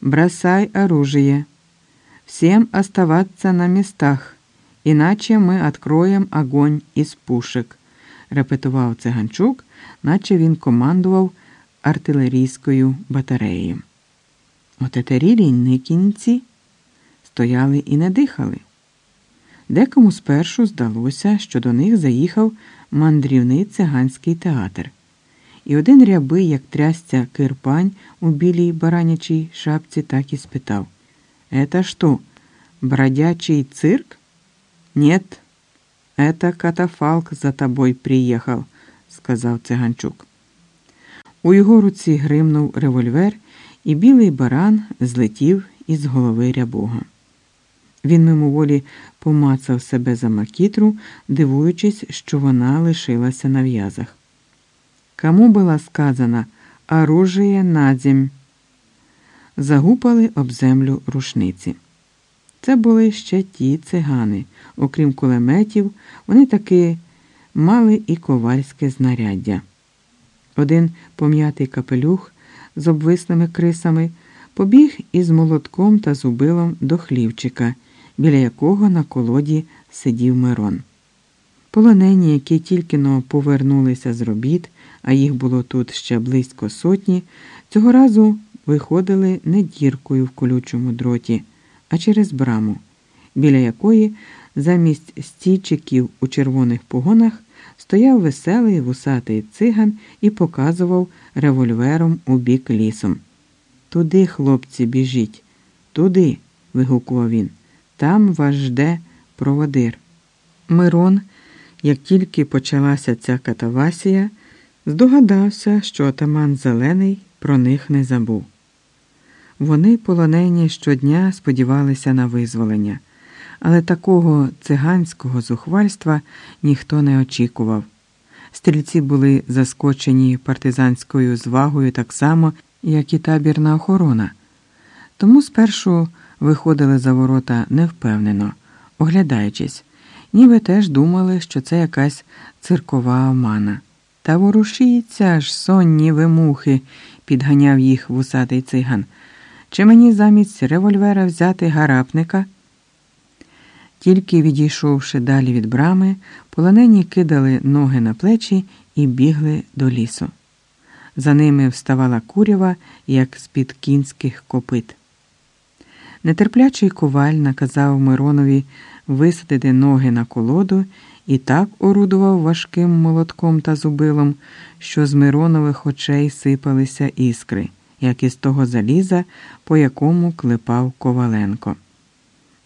бросай оружие. Всем оставаться на местах, іначе ми откроем огонь із пушек, репетував циганчук, наче він командував артилерійською батареєю. Отетерілі никінці стояли і не дихали. Декому спершу здалося, що до них заїхав мандрівний циганський театр. І один рябий, як трясця кирпань у білій баранячій шапці, так і спитав Это что, бродячий цирк? Нет, это катафалк за тобой приїхав, сказав циганчук. У його руці гримнув револьвер, і білий баран злетів із голови рябого. Він мимоволі помацав себе за макітру, дивуючись, що вона лишилася на в'язах. Кому була сказана оружие на? Загупали об землю рушниці. Це були ще ті цигани. Окрім кулеметів, вони таки мали і ковальське знаряддя. Один пом'ятий капелюх з обвислими крисами побіг із молотком та зубилом до хлівчика, біля якого на колоді сидів Мирон. Полонені, які тільки но повернулися з робіт, а їх було тут ще близько сотні, цього разу виходили не діркою в колючому дроті, а через браму, біля якої замість стійчиків у червоних погонах стояв веселий вусатий циган і показував револьвером у бік лісом. Туди, хлопці, біжіть, туди. вигукував він. Там вас жде проводир. Мирон, як тільки почалася ця катавасія, здогадався, що отаман Зелений про них не забув. Вони, полонені, щодня сподівалися на визволення, але такого циганського зухвальства ніхто не очікував. Стрільці були заскочені партизанською звагою так само, як і табірна охорона, тому спершу виходили за ворота невпевнено, оглядаючись, ніби теж думали, що це якась циркова омана. Та ворушіться ж, сонні вимухи, підганяв їх вусатий циган. Чи мені замість револьвера взяти гарапника? Тільки відійшовши далі від брами, полонені кидали ноги на плечі і бігли до лісу. За ними вставала курява, як з-під кінських копит. Нетерплячий коваль наказав Миронові висадити ноги на колоду і так орудував важким молотком та зубилом, що з Миронових очей сипалися іскри, як із того заліза, по якому клепав Коваленко.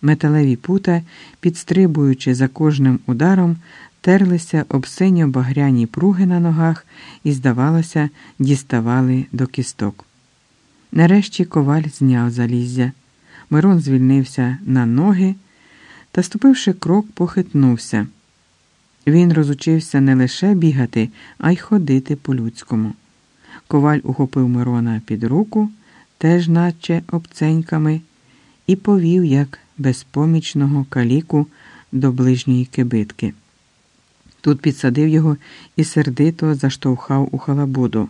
Металеві пута, підстрибуючи за кожним ударом, терлися об синьо багряні пруги на ногах і, здавалося, діставали до кісток. Нарешті коваль зняв заліззя. Мирон звільнився на ноги та, ступивши крок, похитнувся. Він розучився не лише бігати, а й ходити по-людському. Коваль ухопив Мирона під руку, теж наче обценьками, і повів, як безпомічного каліку до ближньої кибитки. Тут підсадив його і сердито заштовхав у халабуду,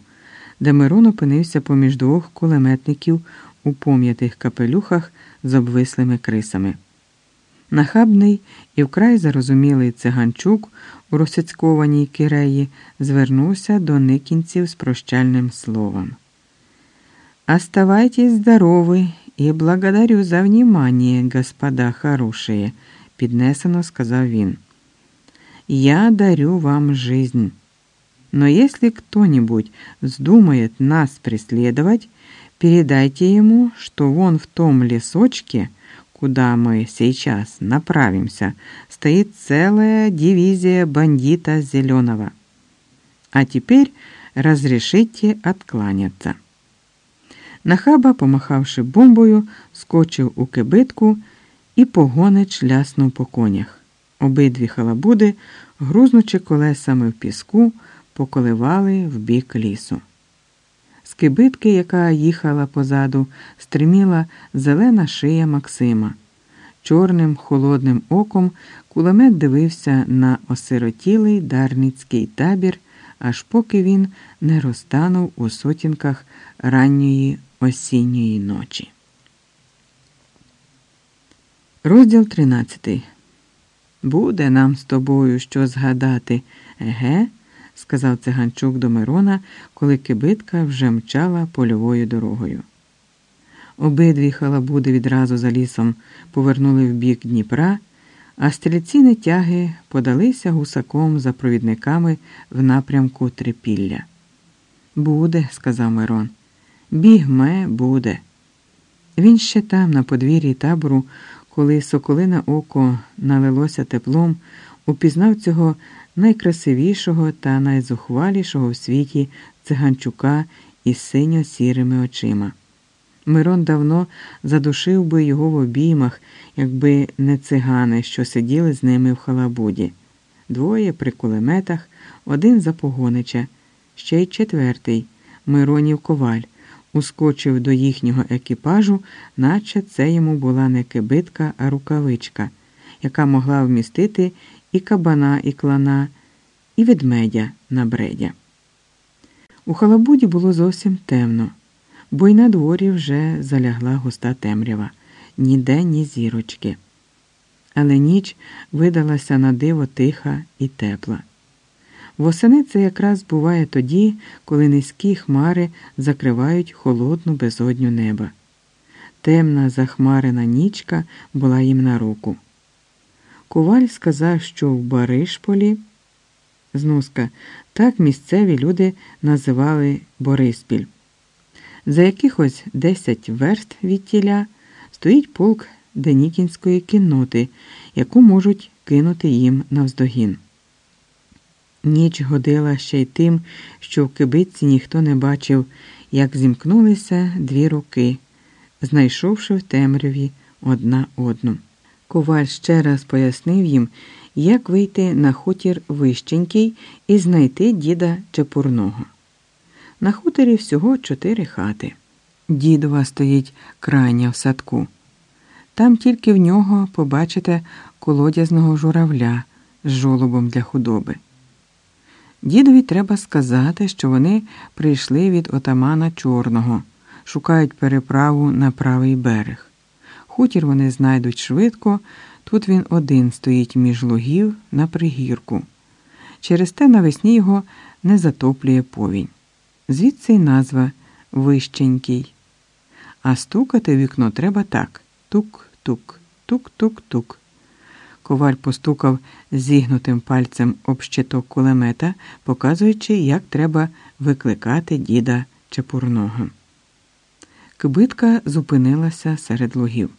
де Мирон опинився поміж двох кулеметників у пом'ятих капелюхах з обвислими крисами. Нахабний і вкрай зарозумілий циганчук у розсяцькованій киреї звернувся до никінців з прощальним словом. «Оставайтесь здоровы і благодарю за внимание, господа хорошие», – піднесено сказав він. «Я дарю вам жизнь. Но если кто-нибудь вздумает нас преследовать, передайте ему, что вон в том лесочке – куда мы сейчас направимся, стоит целая дивизия бандита Зеленого. А теперь разрешите откланяться. Нахаба, помахавши бомбою, скочив у кибитку і погонич ляснув по конях. Обидві халабуди, грузнучи колесами в піску, поколивали в бік лісу. З кибитки, яка їхала позаду, стриміла зелена шия Максима. Чорним холодним оком кулемет дивився на осиротілий дарницький табір, аж поки він не розтанув у сутінках ранньої осінньої ночі. Розділ 13. Буде нам з тобою що згадати, еге, сказав циганчук до Мирона, коли кибитка вже мчала польовою дорогою. Обидві халабуди відразу за лісом повернули в бік Дніпра, а стрільці тяги подалися гусаком за провідниками в напрямку Трипілля. Буде, сказав Мирон. Бігме буде. Він ще там, на подвір'ї табору, коли соколине око налилося теплом, упізнав цього найкрасивішого та найзухвалішого в світі циганчука із синьо-сірими очима. Мирон давно задушив би його в обіймах, якби не цигани, що сиділи з ними в халабуді. Двоє при кулеметах, один за погонича, ще й четвертий Миронів коваль ускочив до їхнього екіпажу, наче це йому була не кибитка, а рукавичка, яка могла вмістити і кабана, і клана, і ведмедя на бредя. У халабуді було зовсім темно, бо й на дворі вже залягла густа темрява, ніде ні зірочки. Але ніч видалася на диво тиха і тепла. Восени це якраз буває тоді, коли низькі хмари закривають холодну безодню неба. Темна захмарена нічка була їм на руку. Коваль сказав, що в Баришполі зноска, так місцеві люди називали Бориспіль. За якихось десять верст від тіля стоїть полк Денікінської кінноти, яку можуть кинути їм навздогін. Ніч годила ще й тим, що в кибитці ніхто не бачив, як зімкнулися дві руки, знайшовши в темряві одна одну. Коваль ще раз пояснив їм, як вийти на хутір вищенький і знайти діда Чепурного. На хуторі всього чотири хати. Дідова стоїть крайня в садку. Там тільки в нього побачите колодязного журавля з жолобом для худоби. Дідові треба сказати, що вони прийшли від отамана Чорного, шукають переправу на правий берег. Хутір вони знайдуть швидко, тут він один стоїть між лугів на пригірку. Через те навесні його не затоплює повінь. Звідси й назва Вищенький. А стукати вікно треба так: тук-тук, тук-тук-тук. Коваль постукав зігнутим пальцем об щиток кулемета, показуючи, як треба викликати діда Чепурного. Кибитка зупинилася серед лугів.